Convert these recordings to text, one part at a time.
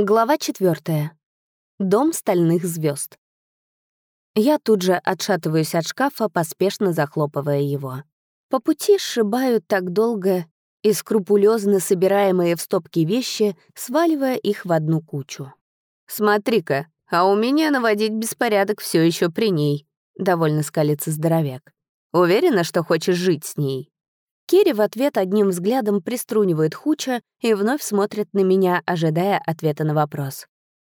Глава четвертая. Дом стальных звезд. Я тут же отшатываюсь от шкафа, поспешно захлопывая его. По пути сшибаю так долго и скрупулезно собираемые в стопки вещи, сваливая их в одну кучу. «Смотри-ка, а у меня наводить беспорядок все еще при ней», — довольно скалится здоровяк. «Уверена, что хочешь жить с ней?» Керри в ответ одним взглядом приструнивает Хуча и вновь смотрит на меня, ожидая ответа на вопрос.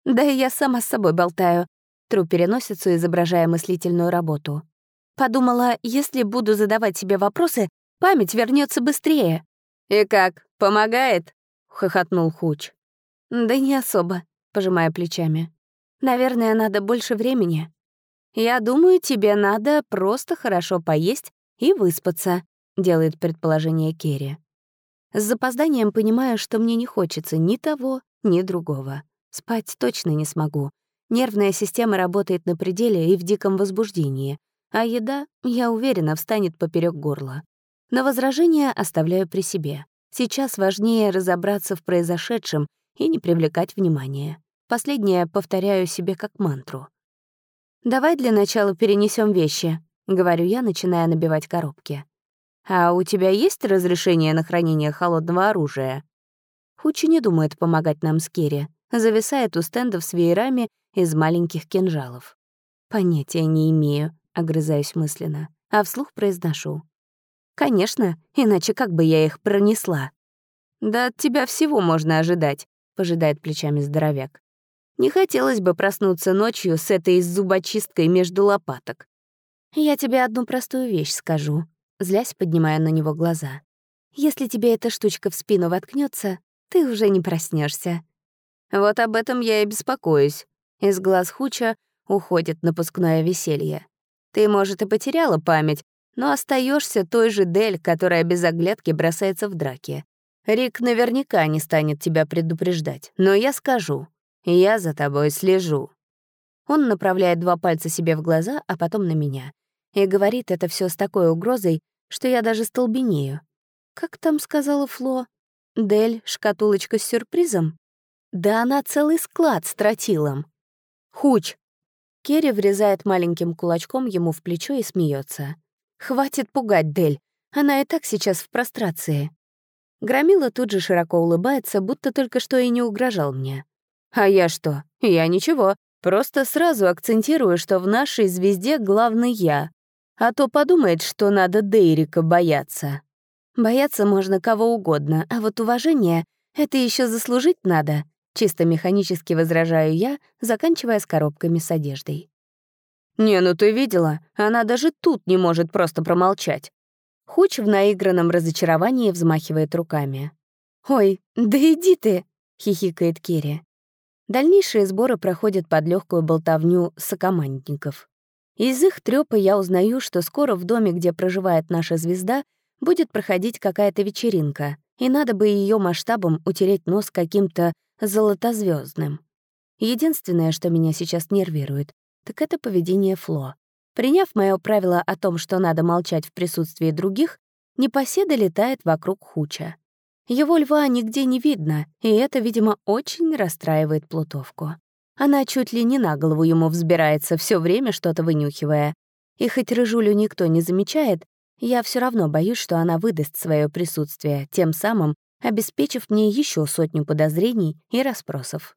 «Да и я сама с собой болтаю», — тру переносицу, изображая мыслительную работу. Подумала, если буду задавать себе вопросы, память вернется быстрее. «И как, помогает?» — хохотнул Хуч. «Да не особо», — пожимая плечами. «Наверное, надо больше времени. Я думаю, тебе надо просто хорошо поесть и выспаться», делает предположение Керри. С запозданием понимаю, что мне не хочется ни того, ни другого. Спать точно не смогу. Нервная система работает на пределе и в диком возбуждении, а еда, я уверена, встанет поперек горла. Но возражения оставляю при себе. Сейчас важнее разобраться в произошедшем и не привлекать внимания. Последнее повторяю себе как мантру. «Давай для начала перенесем вещи», — говорю я, начиная набивать коробки. «А у тебя есть разрешение на хранение холодного оружия?» Хучи не думает помогать нам с Керри, зависает у стендов с веерами из маленьких кинжалов. «Понятия не имею», — огрызаюсь мысленно, а вслух произношу. «Конечно, иначе как бы я их пронесла?» «Да от тебя всего можно ожидать», — пожидает плечами здоровяк. «Не хотелось бы проснуться ночью с этой зубочисткой между лопаток». «Я тебе одну простую вещь скажу», злясь, поднимая на него глаза. «Если тебе эта штучка в спину воткнется, ты уже не проснешься. Вот об этом я и беспокоюсь. Из глаз Хуча уходит напускное веселье. Ты, может, и потеряла память, но остаешься той же Дель, которая без оглядки бросается в драке. Рик наверняка не станет тебя предупреждать, но я скажу. Я за тобой слежу. Он направляет два пальца себе в глаза, а потом на меня и говорит это все с такой угрозой, что я даже столбенею. Как там сказала Фло? Дель, шкатулочка с сюрпризом? Да она целый склад с тротилом. Хуч! Керри врезает маленьким кулачком ему в плечо и смеется. Хватит пугать Дель, она и так сейчас в прострации. Громила тут же широко улыбается, будто только что и не угрожал мне. А я что? Я ничего. Просто сразу акцентирую, что в нашей звезде главный я. А то подумает, что надо Дейрика бояться. Бояться можно кого угодно, а вот уважение — это еще заслужить надо. Чисто механически возражаю я, заканчивая с коробками с одеждой. «Не, ну ты видела, она даже тут не может просто промолчать». Хуч в наигранном разочаровании взмахивает руками. «Ой, да иди ты!» — хихикает Керри. Дальнейшие сборы проходят под легкую болтовню сокомандников. Из их трёпа я узнаю, что скоро в доме, где проживает наша звезда, будет проходить какая-то вечеринка, и надо бы ее масштабом утереть нос каким-то золотозвездным. Единственное, что меня сейчас нервирует, так это поведение Фло. Приняв мое правило о том, что надо молчать в присутствии других, непоседа летает вокруг Хуча. Его льва нигде не видно, и это, видимо, очень расстраивает Плутовку. Она чуть ли не на голову ему взбирается, все время что-то вынюхивая. И хоть рыжулю никто не замечает, я все равно боюсь, что она выдаст свое присутствие, тем самым обеспечив мне еще сотню подозрений и расспросов.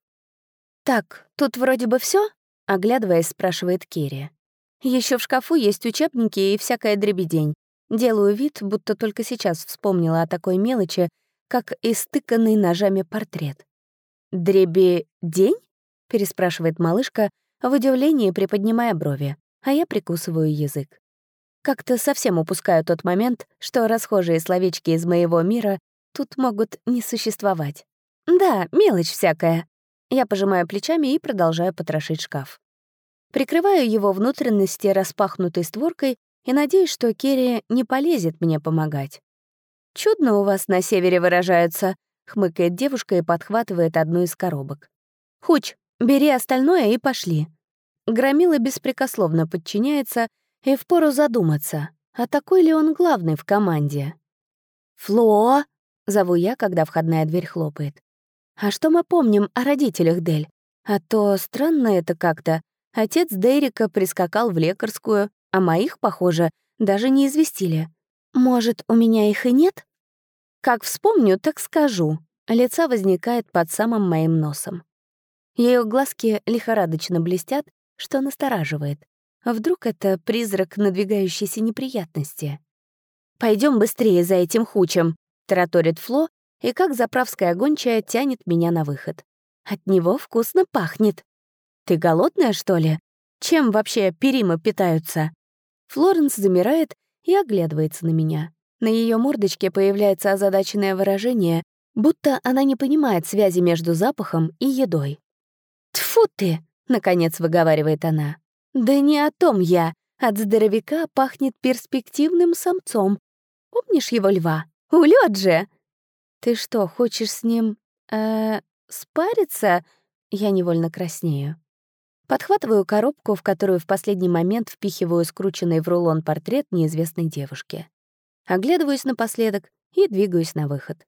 «Так, тут вроде бы все? оглядываясь, спрашивает Керри. Еще в шкафу есть учебники и всякая дребедень. Делаю вид, будто только сейчас вспомнила о такой мелочи, как истыканный ножами портрет. «Дребедень?» Переспрашивает малышка, в удивлении приподнимая брови, а я прикусываю язык. Как-то совсем упускаю тот момент, что расхожие словечки из моего мира тут могут не существовать. Да, мелочь всякая. Я пожимаю плечами и продолжаю потрошить шкаф. Прикрываю его внутренности распахнутой створкой и надеюсь, что Керри не полезет мне помогать. «Чудно у вас на севере выражаются», — хмыкает девушка и подхватывает одну из коробок. «Хуч, Бери остальное и пошли. Громила беспрекословно подчиняется, и впору задуматься, а такой ли он главный в команде. «Фло!» — зову я, когда входная дверь хлопает. А что мы помним о родителях Дель? А то странно это как-то. Отец Дерека прискакал в лекарскую, а моих, похоже, даже не известили. Может, у меня их и нет? Как вспомню, так скажу. Лица возникает под самым моим носом. Ее глазки лихорадочно блестят, что настораживает. Вдруг это призрак надвигающейся неприятности? Пойдем быстрее за этим хучем», — тараторит Фло, и как заправская гончая тянет меня на выход. От него вкусно пахнет. «Ты голодная, что ли? Чем вообще перимы питаются?» Флоренс замирает и оглядывается на меня. На ее мордочке появляется озадаченное выражение, будто она не понимает связи между запахом и едой. «Тьфу ты!» — наконец выговаривает она. «Да не о том я. От здоровяка пахнет перспективным самцом. Помнишь его льва? Улет же!» «Ты что, хочешь с ним... э спариться?» Я невольно краснею. Подхватываю коробку, в которую в последний момент впихиваю скрученный в рулон портрет неизвестной девушки. Оглядываюсь напоследок и двигаюсь на выход.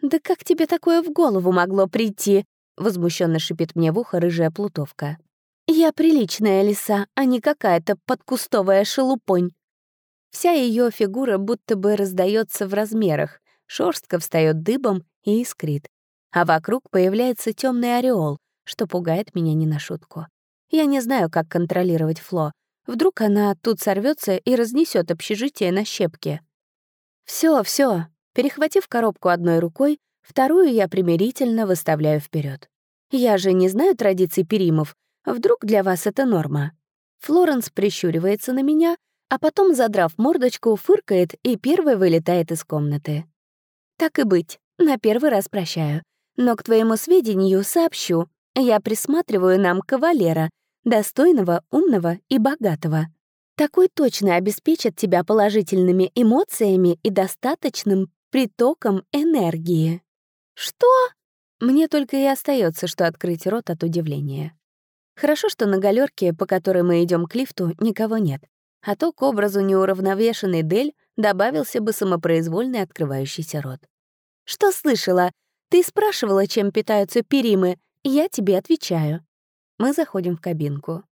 «Да как тебе такое в голову могло прийти?» — возмущенно шипит мне в ухо рыжая плутовка. «Я приличная лиса, а не какая-то подкустовая шелупонь». Вся ее фигура будто бы раздается в размерах, шорстка встает дыбом и искрит, а вокруг появляется темный ореол, что пугает меня не на шутку. Я не знаю, как контролировать Фло. Вдруг она тут сорвется и разнесет общежитие на щепки. Все, все. Перехватив коробку одной рукой, вторую я примирительно выставляю вперед. Я же не знаю традиций перимов. Вдруг для вас это норма? Флоренс прищуривается на меня, а потом, задрав мордочку, фыркает и первой вылетает из комнаты. Так и быть, на первый раз прощаю. Но к твоему сведению сообщу, я присматриваю нам кавалера, достойного, умного и богатого. Такой точно обеспечит тебя положительными эмоциями и достаточным притоком энергии. Что? Мне только и остается, что открыть рот от удивления. Хорошо, что на галерке, по которой мы идем к лифту, никого нет. А то к образу неуравновешенный Дель добавился бы самопроизвольный открывающийся рот. «Что слышала? Ты спрашивала, чем питаются перимы. Я тебе отвечаю. Мы заходим в кабинку.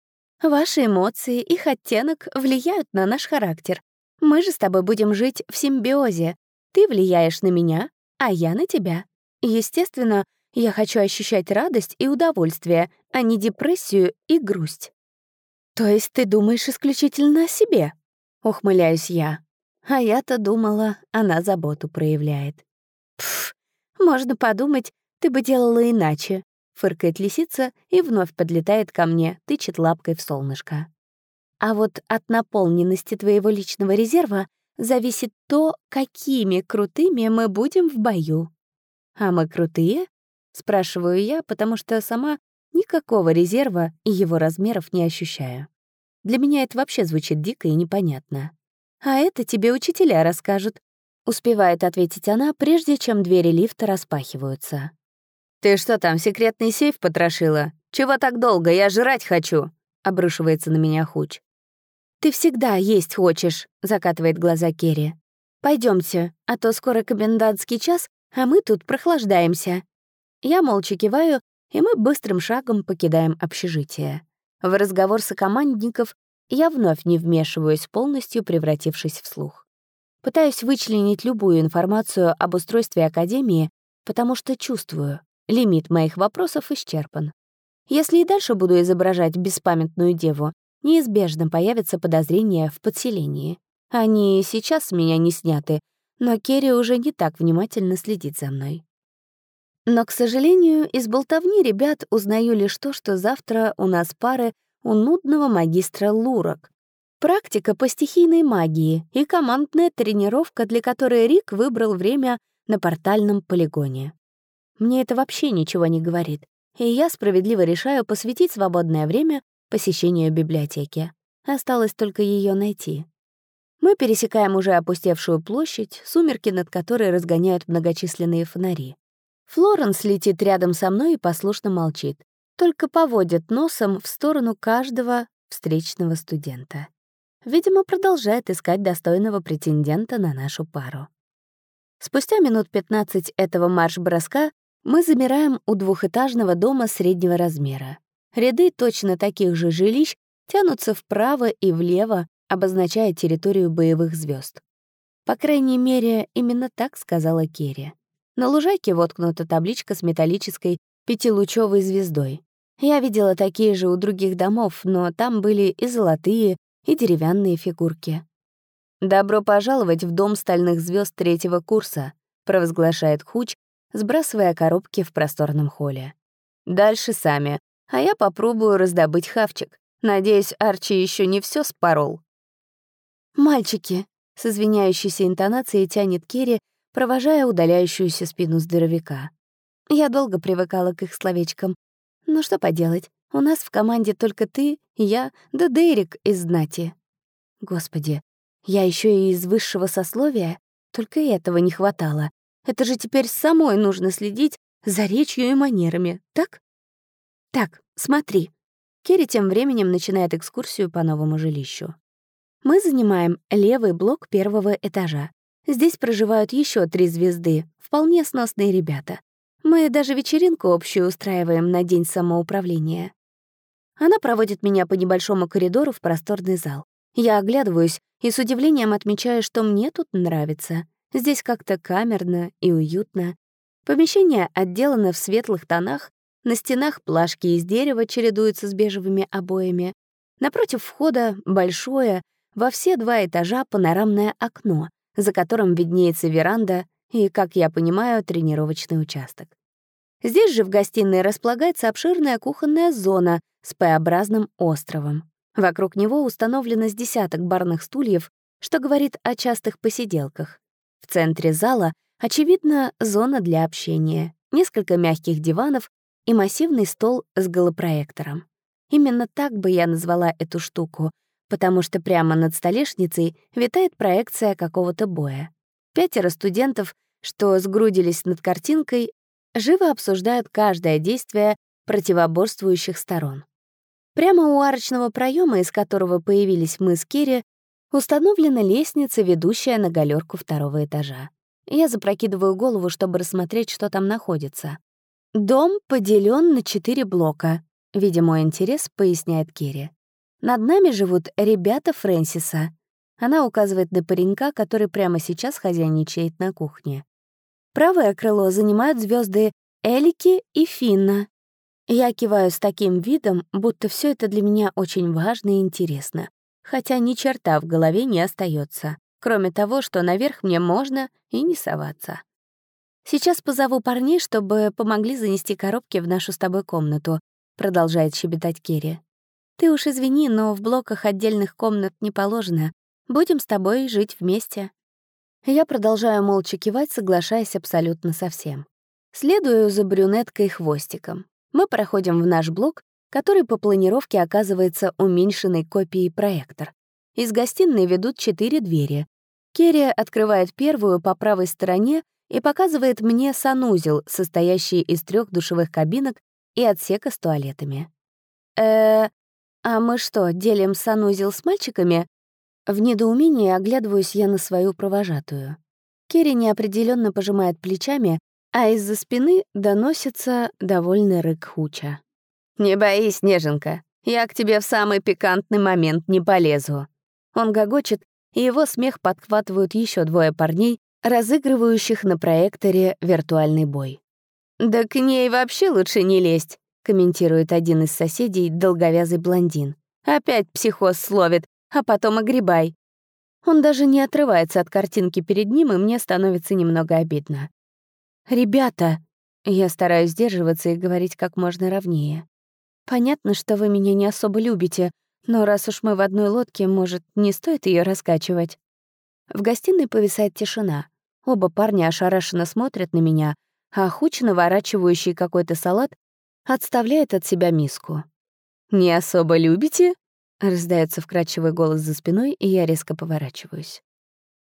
Ваши эмоции, их оттенок влияют на наш характер. Мы же с тобой будем жить в симбиозе. Ты влияешь на меня, а я на тебя. Естественно, я хочу ощущать радость и удовольствие, а не депрессию и грусть. То есть ты думаешь исключительно о себе? Ухмыляюсь я. А я-то думала, она заботу проявляет. Пф, можно подумать, ты бы делала иначе фыркает лисица и вновь подлетает ко мне, тычет лапкой в солнышко. А вот от наполненности твоего личного резерва зависит то, какими крутыми мы будем в бою. А мы крутые? Спрашиваю я, потому что сама никакого резерва и его размеров не ощущаю. Для меня это вообще звучит дико и непонятно. А это тебе учителя расскажут. Успевает ответить она, прежде чем двери лифта распахиваются. «Ты что там, секретный сейф потрошила? Чего так долго? Я жрать хочу!» — обрушивается на меня Хуч. «Ты всегда есть хочешь», — закатывает глаза Керри. Пойдемте, а то скоро комендантский час, а мы тут прохлаждаемся». Я молча киваю, и мы быстрым шагом покидаем общежитие. В разговор сокомандников я вновь не вмешиваюсь, полностью превратившись в слух. Пытаюсь вычленить любую информацию об устройстве Академии, потому что чувствую, Лимит моих вопросов исчерпан. Если и дальше буду изображать беспамятную деву, неизбежно появится подозрение в подселении. Они сейчас с меня не сняты, но Керри уже не так внимательно следит за мной. Но, к сожалению, из болтовни ребят узнаю лишь то, что завтра у нас пары у нудного магистра Лурок. Практика по стихийной магии и командная тренировка, для которой Рик выбрал время на портальном полигоне. Мне это вообще ничего не говорит, и я справедливо решаю посвятить свободное время посещению библиотеки. Осталось только ее найти. Мы пересекаем уже опустевшую площадь, сумерки над которой разгоняют многочисленные фонари. Флоренс летит рядом со мной и послушно молчит, только поводит носом в сторону каждого встречного студента. Видимо, продолжает искать достойного претендента на нашу пару. Спустя минут 15 этого марш-броска Мы замираем у двухэтажного дома среднего размера. Ряды точно таких же жилищ тянутся вправо и влево, обозначая территорию боевых звезд. По крайней мере, именно так сказала Керри. На лужайке воткнута табличка с металлической пятилучевой звездой. Я видела такие же у других домов, но там были и золотые, и деревянные фигурки. «Добро пожаловать в дом стальных звезд третьего курса», провозглашает Хуч, сбрасывая коробки в просторном холле. «Дальше сами, а я попробую раздобыть хавчик. Надеюсь, Арчи еще не все спорол». «Мальчики», — с извиняющейся интонацией тянет Керри, провожая удаляющуюся спину здоровяка. Я долго привыкала к их словечкам. Ну что поделать, у нас в команде только ты, я, да Дейрик из знати. Господи, я еще и из высшего сословия? Только этого не хватало. Это же теперь самой нужно следить за речью и манерами, так? Так, смотри. Керри тем временем начинает экскурсию по новому жилищу. Мы занимаем левый блок первого этажа. Здесь проживают еще три звезды, вполне сносные ребята. Мы даже вечеринку общую устраиваем на День самоуправления. Она проводит меня по небольшому коридору в просторный зал. Я оглядываюсь и с удивлением отмечаю, что мне тут нравится. Здесь как-то камерно и уютно. Помещение отделано в светлых тонах, на стенах плашки из дерева чередуются с бежевыми обоями. Напротив входа большое, во все два этажа панорамное окно, за которым виднеется веранда и, как я понимаю, тренировочный участок. Здесь же в гостиной располагается обширная кухонная зона с П-образным островом. Вокруг него установлено с десяток барных стульев, что говорит о частых посиделках. В центре зала, очевидно, зона для общения, несколько мягких диванов и массивный стол с голопроектором. Именно так бы я назвала эту штуку, потому что прямо над столешницей витает проекция какого-то боя. Пятеро студентов, что сгрудились над картинкой, живо обсуждают каждое действие противоборствующих сторон. Прямо у арочного проема, из которого появились мы с Керри, установлена лестница, ведущая на галерку второго этажа. Я запрокидываю голову, чтобы рассмотреть, что там находится. Дом поделен на четыре блока. Видя мой интерес, поясняет Керри. Над нами живут ребята Фрэнсиса. Она указывает на паренька, который прямо сейчас хозяйничает на кухне. Правое крыло занимают звезды Элики и Финна. Я киваю с таким видом, будто все это для меня очень важно и интересно, хотя ни черта в голове не остается, кроме того, что наверх мне можно и не соваться. Сейчас позову парней, чтобы помогли занести коробки в нашу с тобой комнату, продолжает щебетать Керри. Ты уж извини, но в блоках отдельных комнат не положено. Будем с тобой жить вместе. Я продолжаю молча кивать, соглашаясь абсолютно со всем. Следую за брюнеткой хвостиком. Мы проходим в наш блок, который по планировке оказывается уменьшенной копией проектор. Из гостиной ведут четыре двери. Керри открывает первую по правой стороне и показывает мне санузел, состоящий из трех душевых кабинок и отсека с туалетами. э «А мы что, делим санузел с мальчиками?» В недоумении оглядываюсь я на свою провожатую. Керри неопределенно пожимает плечами, а из-за спины доносится довольный рык Хуча. «Не боись, Неженка, я к тебе в самый пикантный момент не полезу». Он гогочет, и его смех подхватывают еще двое парней, разыгрывающих на проекторе виртуальный бой. «Да к ней вообще лучше не лезть комментирует один из соседей, долговязый блондин. «Опять психоз словит, а потом огребай». Он даже не отрывается от картинки перед ним, и мне становится немного обидно. «Ребята!» Я стараюсь сдерживаться и говорить как можно ровнее. «Понятно, что вы меня не особо любите, но раз уж мы в одной лодке, может, не стоит ее раскачивать?» В гостиной повисает тишина. Оба парня ошарашенно смотрят на меня, а Хуч, наворачивающий какой-то салат, отставляет от себя миску. «Не особо любите?» — раздается вкрадчивый голос за спиной, и я резко поворачиваюсь.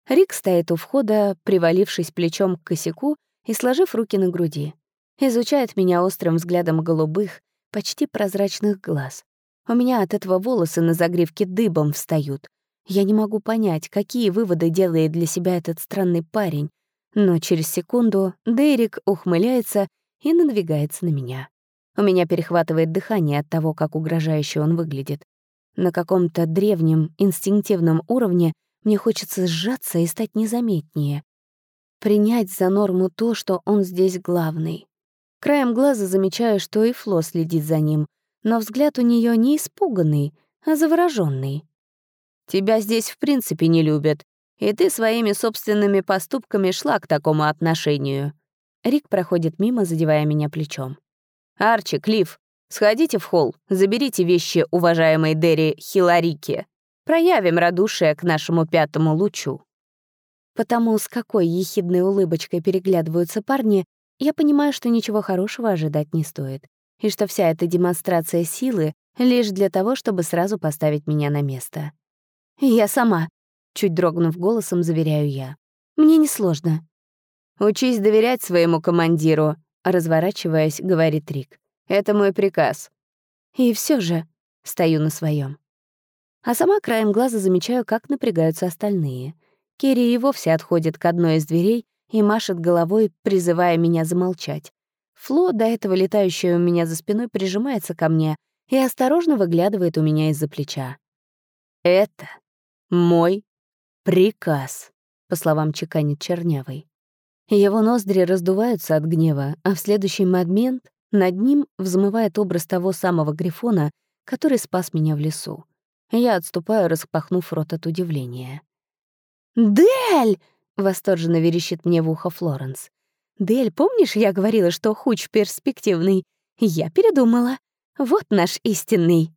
Рик стоит у входа, привалившись плечом к косяку и сложив руки на груди. Изучает меня острым взглядом голубых, почти прозрачных глаз. У меня от этого волосы на загривке дыбом встают. Я не могу понять, какие выводы делает для себя этот странный парень, но через секунду Дерек ухмыляется и надвигается на меня. У меня перехватывает дыхание от того, как угрожающе он выглядит. На каком-то древнем, инстинктивном уровне мне хочется сжаться и стать незаметнее. Принять за норму то, что он здесь главный. Краем глаза замечаю, что и Фло следит за ним, но взгляд у нее не испуганный, а завороженный. «Тебя здесь в принципе не любят, и ты своими собственными поступками шла к такому отношению». Рик проходит мимо, задевая меня плечом. «Арчи, Клифф, сходите в холл, заберите вещи уважаемой Дерри Хиларики. Проявим радушие к нашему пятому лучу». Потому с какой ехидной улыбочкой переглядываются парни, я понимаю, что ничего хорошего ожидать не стоит, и что вся эта демонстрация силы лишь для того, чтобы сразу поставить меня на место. «Я сама», — чуть дрогнув голосом, заверяю я. «Мне несложно». «Учись доверять своему командиру», — разворачиваясь, говорит Рик. «Это мой приказ». И все же стою на своем. А сама краем глаза замечаю, как напрягаются остальные. Керри и вовсе отходит к одной из дверей и машет головой, призывая меня замолчать. Фло, до этого летающая у меня за спиной, прижимается ко мне и осторожно выглядывает у меня из-за плеча. «Это мой приказ», — по словам чеканит Чернявый. Его ноздри раздуваются от гнева, а в следующий момент над ним взмывает образ того самого Грифона, который спас меня в лесу. Я отступаю, распахнув рот от удивления. «Дель!» — восторженно верещит мне в ухо Флоренс. «Дель, помнишь, я говорила, что Хуч перспективный? Я передумала. Вот наш истинный».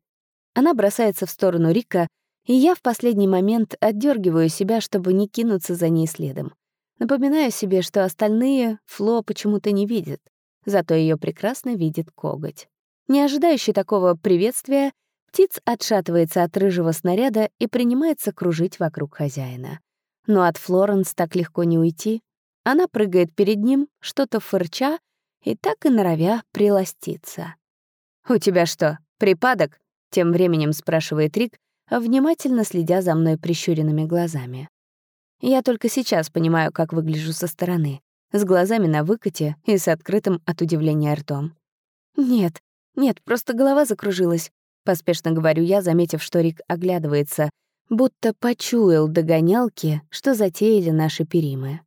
Она бросается в сторону Рика, и я в последний момент отдергиваю себя, чтобы не кинуться за ней следом. Напоминаю себе, что остальные Фло почему-то не видят, зато ее прекрасно видит коготь. Не ожидающий такого приветствия, птиц отшатывается от рыжего снаряда и принимается кружить вокруг хозяина. Но от Флоренс так легко не уйти. Она прыгает перед ним, что-то фырча, и так и норовя приластиться. «У тебя что, припадок?» — тем временем спрашивает Рик, внимательно следя за мной прищуренными глазами. Я только сейчас понимаю, как выгляжу со стороны, с глазами на выкате и с открытым от удивления ртом. «Нет, нет, просто голова закружилась», — поспешно говорю я, заметив, что Рик оглядывается, будто почуял догонялки, что затеяли наши перимы.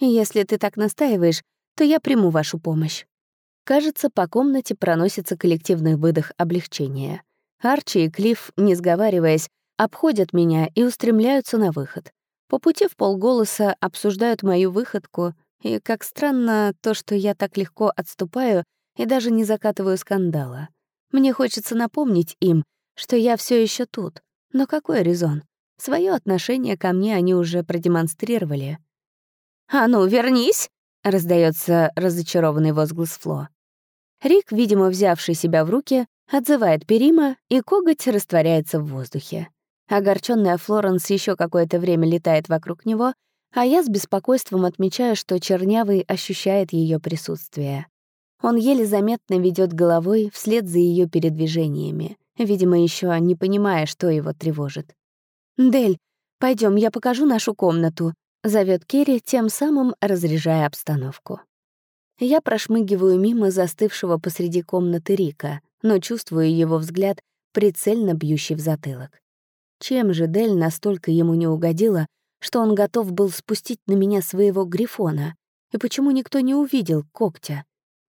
Если ты так настаиваешь, то я приму вашу помощь. Кажется, по комнате проносится коллективный выдох облегчения. Арчи и Клифф, не сговариваясь, обходят меня и устремляются на выход. По пути в полголоса обсуждают мою выходку, и, как странно, то, что я так легко отступаю и даже не закатываю скандала. Мне хочется напомнить им, что я все еще тут, но какой резон? Своё отношение ко мне они уже продемонстрировали. «А ну, вернись!» — раздается разочарованный возглас Фло. Рик, видимо, взявший себя в руки, отзывает Перима, и коготь растворяется в воздухе. Огорченная Флоренс еще какое-то время летает вокруг него, а я с беспокойством отмечаю, что Чернявый ощущает ее присутствие. Он еле заметно ведет головой вслед за ее передвижениями видимо, еще не понимая, что его тревожит. «Дель, пойдем, я покажу нашу комнату», — зовет Керри, тем самым разряжая обстановку. Я прошмыгиваю мимо застывшего посреди комнаты Рика, но чувствую его взгляд, прицельно бьющий в затылок. Чем же Дель настолько ему не угодила, что он готов был спустить на меня своего грифона? И почему никто не увидел когтя?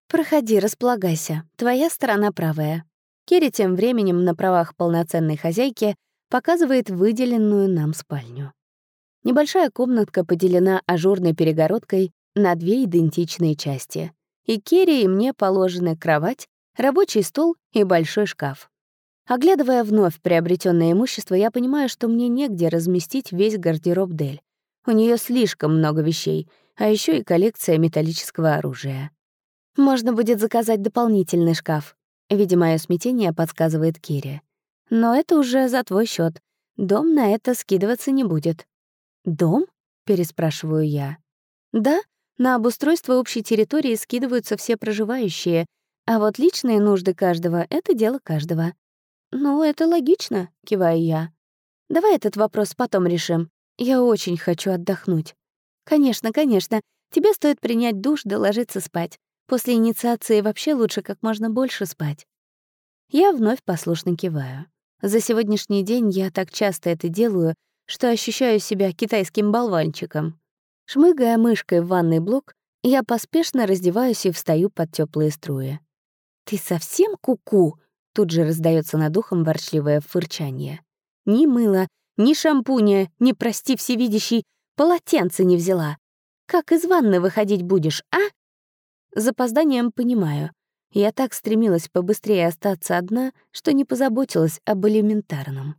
«Проходи, располагайся. Твоя сторона правая. Керри тем временем на правах полноценной хозяйки показывает выделенную нам спальню. Небольшая комнатка поделена ажурной перегородкой на две идентичные части. И Керри и мне положены кровать, рабочий стол и большой шкаф. Оглядывая вновь приобретенное имущество, я понимаю, что мне негде разместить весь гардероб Дель. У нее слишком много вещей, а еще и коллекция металлического оружия. Можно будет заказать дополнительный шкаф, Видя мое смятение, подсказывает Кири. «Но это уже за твой счет. Дом на это скидываться не будет». «Дом?» — переспрашиваю я. «Да, на обустройство общей территории скидываются все проживающие, а вот личные нужды каждого — это дело каждого». «Ну, это логично», — киваю я. «Давай этот вопрос потом решим. Я очень хочу отдохнуть». «Конечно, конечно. Тебе стоит принять душ да ложиться спать. После инициации вообще лучше как можно больше спать. Я вновь послушно киваю. За сегодняшний день я так часто это делаю, что ощущаю себя китайским болванчиком. Шмыгая мышкой в ванный блок, я поспешно раздеваюсь и встаю под теплые струи. «Ты совсем куку?» -ку Тут же раздается над ухом ворчливое фырчание. Ни мыла, ни шампуня, ни, прости всевидящий, полотенце не взяла. Как из ванны выходить будешь, а? Запозданием понимаю. Я так стремилась побыстрее остаться одна, что не позаботилась об элементарном.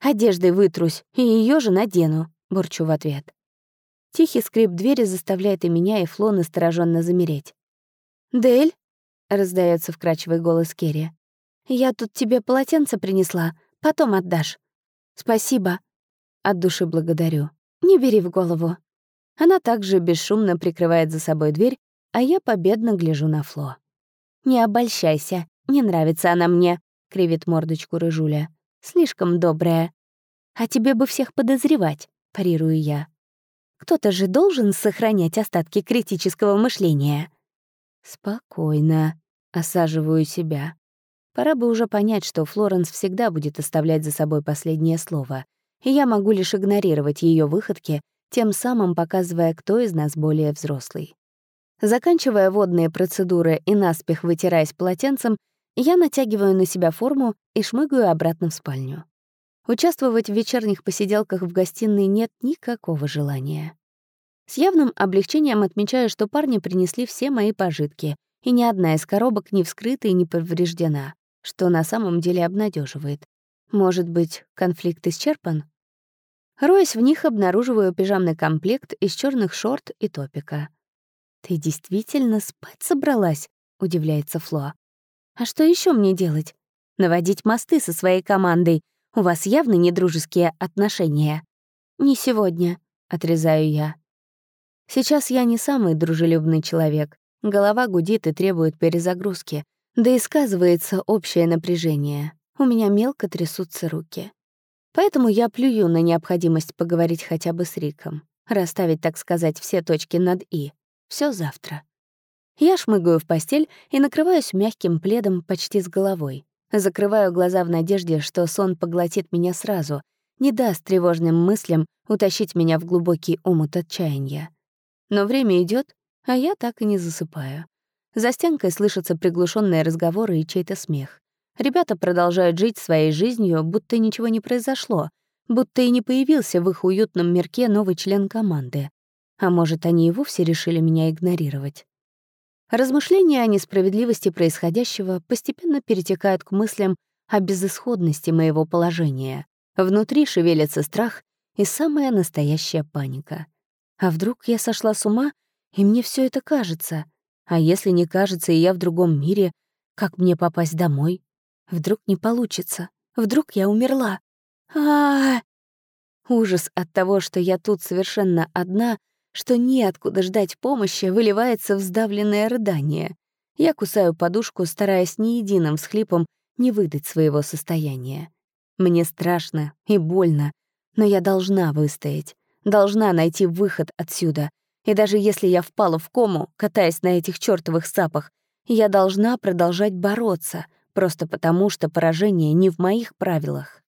«Одеждой вытрусь, и ее же надену», — бурчу в ответ. Тихий скрип двери заставляет и меня, и Фло настороженно замереть. «Дель?» — раздается вкрадчивый голос Керри. «Я тут тебе полотенце принесла, потом отдашь». «Спасибо». От души благодарю. «Не бери в голову». Она также бесшумно прикрывает за собой дверь, а я победно гляжу на Фло. «Не обольщайся, не нравится она мне», — кривит мордочку рыжуля. «Слишком добрая». «А тебе бы всех подозревать», — парирую я. «Кто-то же должен сохранять остатки критического мышления». «Спокойно», — осаживаю себя. Пора бы уже понять, что Флоренс всегда будет оставлять за собой последнее слово, и я могу лишь игнорировать ее выходки, тем самым показывая, кто из нас более взрослый. Заканчивая водные процедуры и наспех вытираясь полотенцем, я натягиваю на себя форму и шмыгаю обратно в спальню. Участвовать в вечерних посиделках в гостиной нет никакого желания. С явным облегчением отмечаю, что парни принесли все мои пожитки, и ни одна из коробок не вскрыта и не повреждена что на самом деле обнадеживает. Может быть, конфликт исчерпан? Роясь в них, обнаруживаю пижамный комплект из черных шорт и топика. «Ты действительно спать собралась?» — удивляется Фло. «А что еще мне делать? Наводить мосты со своей командой. У вас явно недружеские отношения». «Не сегодня», — отрезаю я. Сейчас я не самый дружелюбный человек. Голова гудит и требует перезагрузки. Да и сказывается общее напряжение. У меня мелко трясутся руки. Поэтому я плюю на необходимость поговорить хотя бы с Риком. Расставить, так сказать, все точки над «и». Все завтра. Я шмыгаю в постель и накрываюсь мягким пледом почти с головой. Закрываю глаза в надежде, что сон поглотит меня сразу, не даст тревожным мыслям утащить меня в глубокий омут отчаяния. Но время идет, а я так и не засыпаю. За стенкой слышатся приглушенные разговоры и чей-то смех. Ребята продолжают жить своей жизнью, будто ничего не произошло, будто и не появился в их уютном мирке новый член команды. А может, они и вовсе решили меня игнорировать. Размышления о несправедливости происходящего постепенно перетекают к мыслям о безысходности моего положения. Внутри шевелится страх и самая настоящая паника. А вдруг я сошла с ума, и мне все это кажется? А если не кажется, и я в другом мире, как мне попасть домой? Вдруг не получится? Вдруг я умерла? а, -а, -а! Ужас от того, что я тут совершенно одна, что неоткуда ждать помощи, выливается в сдавленное рыдание. Я кусаю подушку, стараясь ни единым всхлипом не выдать своего состояния. Мне страшно и больно, но я должна выстоять, должна найти выход отсюда — и даже если я впала в кому, катаясь на этих чёртовых сапах, я должна продолжать бороться, просто потому что поражение не в моих правилах.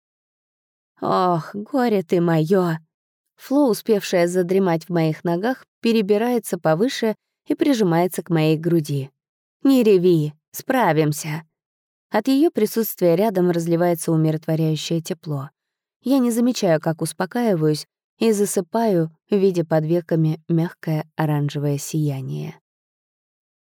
Ох, горе ты моё! Фло, успевшая задремать в моих ногах, перебирается повыше и прижимается к моей груди. «Не реви, справимся!» От ее присутствия рядом разливается умиротворяющее тепло. Я не замечаю, как успокаиваюсь, и засыпаю, видя под веками мягкое оранжевое сияние.